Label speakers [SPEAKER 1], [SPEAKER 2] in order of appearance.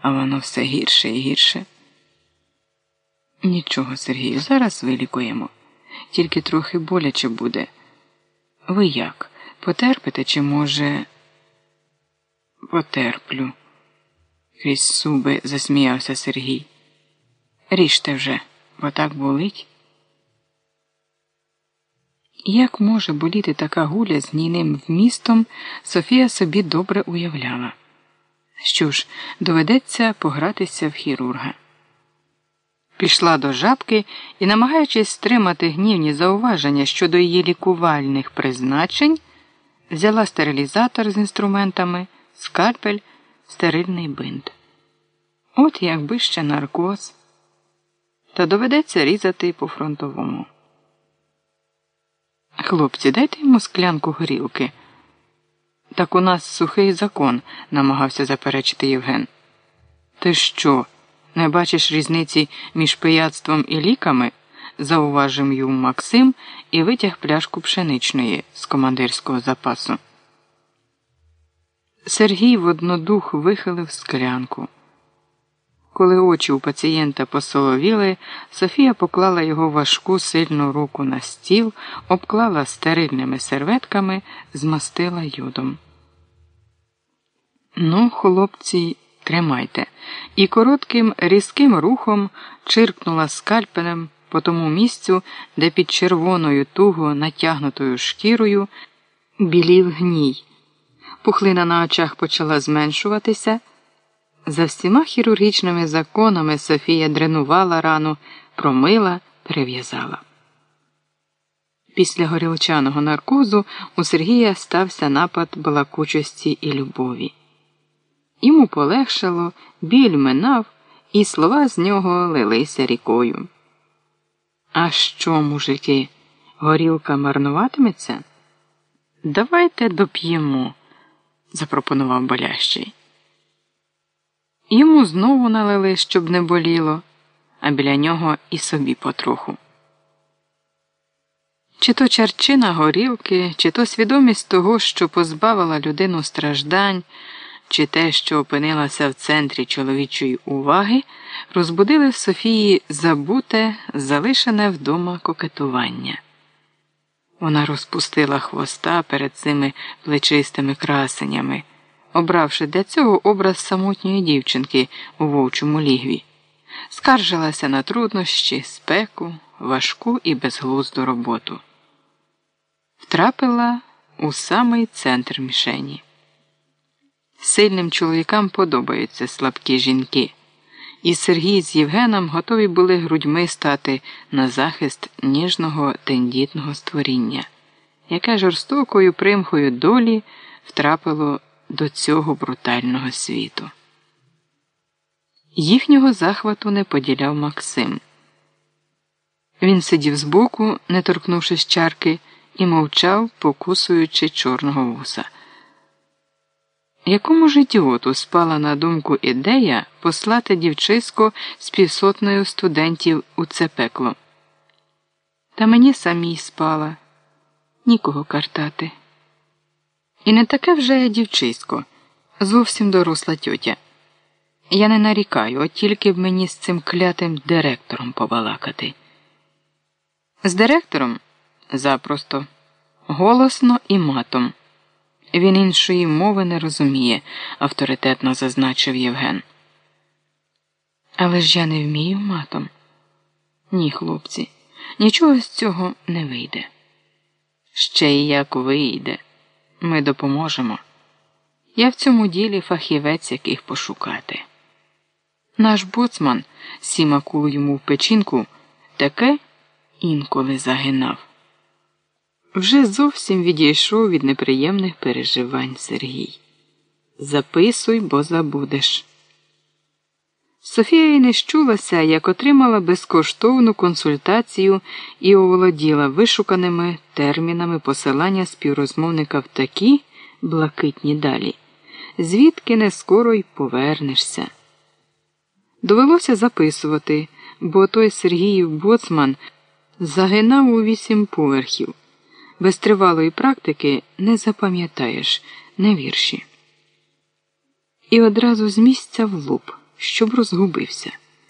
[SPEAKER 1] а воно все гірше і гірше. Нічого, Сергію, зараз вилікуємо. Тільки трохи боляче буде. Ви як? Потерпите, чи, може, потерплю? Крізь зуби засміявся Сергій. Ріжте вже, бо так болить. Як може боліти така гуля з гнійним вмістом, Софія собі добре уявляла. Що ж, доведеться погратися в хірурга. Пішла до жабки і, намагаючись стримати гнівні зауваження щодо її лікувальних призначень, взяла стерилізатор з інструментами, скальпель, стерильний бинт. От якби ще наркоз, та доведеться різати по фронтовому. Хлопці, дайте йому склянку горілки. Так у нас сухий закон, намагався заперечити Євген. Ти що, не бачиш різниці між пияцтвом і ліками? зауважив ю Максим і витяг пляшку пшеничної з командирського запасу. Сергій воднодух вихилив склянку. Коли очі у пацієнта посоловіли, Софія поклала його важку сильну руку на стіл, обклала стерильними серветками, змастила йодом. Ну, хлопці, тримайте, і коротким різким рухом чиркнула скальпелем по тому місцю, де під червоною туго натягнутою шкірою білів гній. Пухлина на очах почала зменшуватися. За всіма хірургічними законами Софія дренувала рану, промила, перев'язала. Після горілчаного наркозу у Сергія стався напад балакучості і любові. Йому полегшало, біль минав, і слова з нього лилися рікою. А що, мужики, горілка марнуватиметься? Давайте доп'ємо, запропонував болящий. Йому знову налили, щоб не боліло, а біля нього і собі потроху. Чи то чарчина горілки, чи то свідомість того, що позбавила людину страждань, чи те, що опинилася в центрі чоловічої уваги, розбудили в Софії забуте, залишене вдома кокетування. Вона розпустила хвоста перед цими плечистими красенями обравши для цього образ самотньої дівчинки у вовчому лігві, скаржилася на труднощі, спеку, важку і безглузду роботу. Втрапила у самий центр мішені. Сильним чоловікам подобаються слабкі жінки, і Сергій з Євгеном готові були грудьми стати на захист ніжного тендітного створіння, яке жорстокою примхою долі втрапило до цього брутального світу. Їхнього захвату не поділяв Максим. Він сидів збоку, не торкнувшись чарки, і мовчав, покусуючи чорного вуса. Якому ж ідіоту спала на думку ідея послати дівчисько з півсотнею студентів у це пекло? Та мені самій спала, нікого картати. І не таке вже дівчисько, зовсім доросла тьотя. Я не нарікаю, от тільки б мені з цим клятим директором побалакати. З директором запросто, голосно і матом. Він іншої мови не розуміє, авторитетно зазначив Євген. Але ж я не вмію матом. Ні, хлопці, нічого з цього не вийде. Ще й як вийде. Ми допоможемо. Я в цьому ділі фахівець яких пошукати. Наш боцман, сіма кулу йому в печінку, таке інколи загинав. Вже зовсім відійшов від неприємних переживань Сергій. Записуй, бо забудеш. Софія й не щулася, як отримала безкоштовну консультацію і оволоділа вишуканими термінами посилання співрозмовника в такі блакитні далі, звідки не скоро й повернешся. Довелося записувати, бо той Сергіїв боцман загинав у вісім поверхів. Без тривалої практики не запам'ятаєш не вірші. І одразу з місця в лоб. Щоб розгубився.